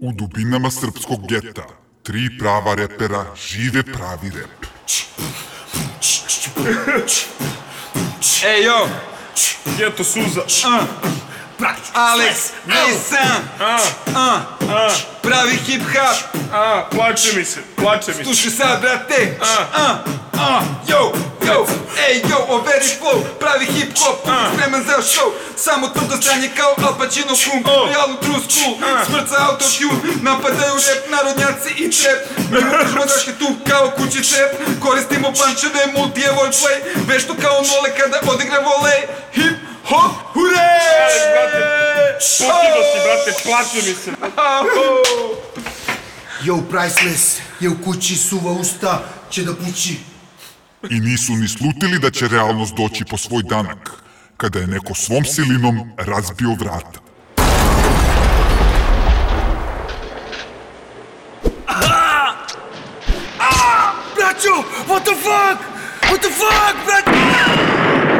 U dubinama srpskog geta, tri prava repera žive pravi rep. Ej, yo! Geto suza. Uh. Alex, Nissan! Uh. Pravi hip-hop! A, plače mi se, plače mi se. Slušaj sad, brate! Uh. Uh. Yo! Ej, yo, overi flow! Pravi hip-hop! Spreman za show! Samo to da stanje kao Al Pacino kum! Realno true school! Smrt sa autotune! Napadaju rap, narodnjaci i trap! Mi možemo da je tu kao kući trap! Koristimo pančeve, multi je play! Vešto kao nole kada odigra volej! Hip, hop, hure! brate, Pokino si, brate, plače mi se. Yo, Priceless je u kući, suva usta, će da pući. I nisu ni slutili da će realnost doći po svoj danak, kada je neko svom silinom razbio vrata. Braćo, what the fuck? What the fuck?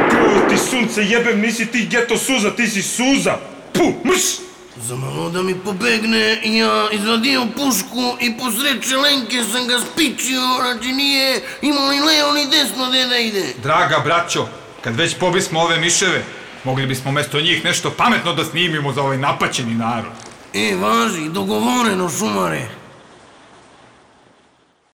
Puh, ti sunce jebem, nisi ti geto suza, ti si suza. Puh, mrš! Za malo da mi pobegne, ja izvadio pušku i posred čelenke sam ga spičio, znači nije imao ni levo ni desno gde da ide. Draga braćo, kad već pobismo ove miševe, mogli bismo mesto njih nešto pametno da snimimo za ovaj napaćeni narod. E, važi, dogovoreno, šumare.